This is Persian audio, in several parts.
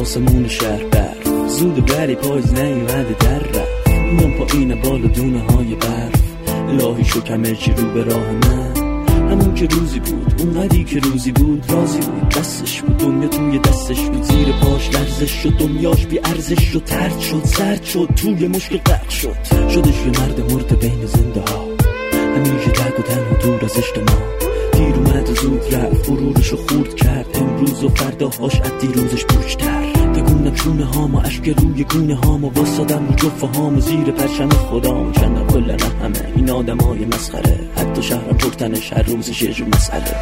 آسمون شهر بر. زود بری پایز نیومده در رفت میام پایین بالا دونه های برف. الهی شکم چی رو به راه من. همون که روزی بود اون قدی که روزی بود. رازی بود دستش بود دنیا توی دستش بود. زیر پاش لرزش شد دنیاش بی ارزش شد. ترد شد سرد شد توی مشک قرق شد. شدش یه مرد مرد بین زنده ها. همیشه ترک و تنها دور از اجتماع دیر اومد و زود رفت. غرورشو خورد کرد. امروز و فرداهاش از دیروزش پوشتر تکوندم شونه هامو اشک روی گونه هامو واسادم رو جفه هامو زیر پرچم خدام چندم کل همه این آدم های مسخره. حتی شهرم پرتنش هر روزش یه جو مسئله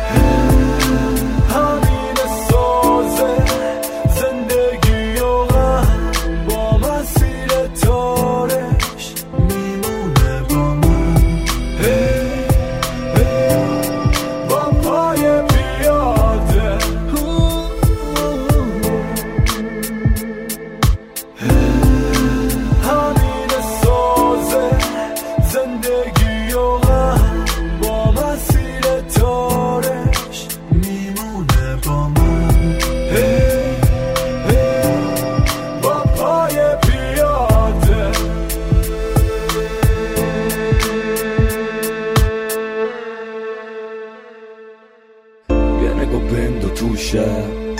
بند تو شب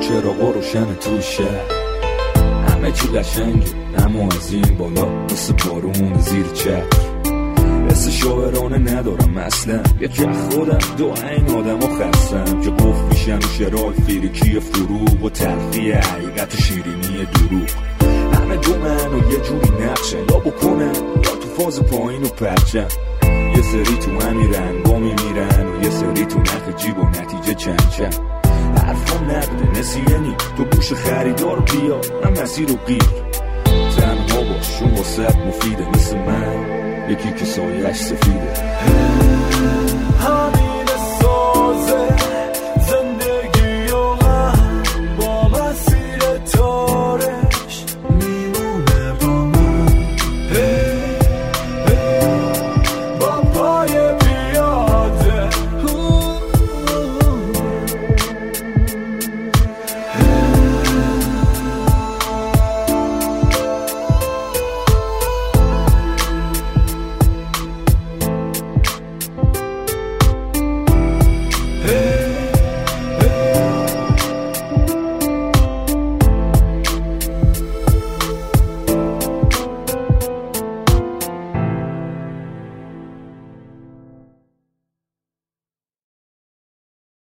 چراغا روشن تو شب همه چی قشنگه اما از این بالا مثل بارون زیر چتر حس شاعرانه ندارم اصلا. یه که خودم دو این آدم ها خستم. که قفل میشم شرال فیریکی فروغ و تلخی حقیقت شیرینی دروغ. همه دو من یه جوری نقشن یا بکنن یا تو فاز پایین و پرچم. یه سری تو همین رنگا میمیرن. چند چند حرفا نقده نسیانی تو گوش خریدار بیا من مسیر رو گیر. تنها باش چون واسه مفیده مثل من یکی که سایش سفیده.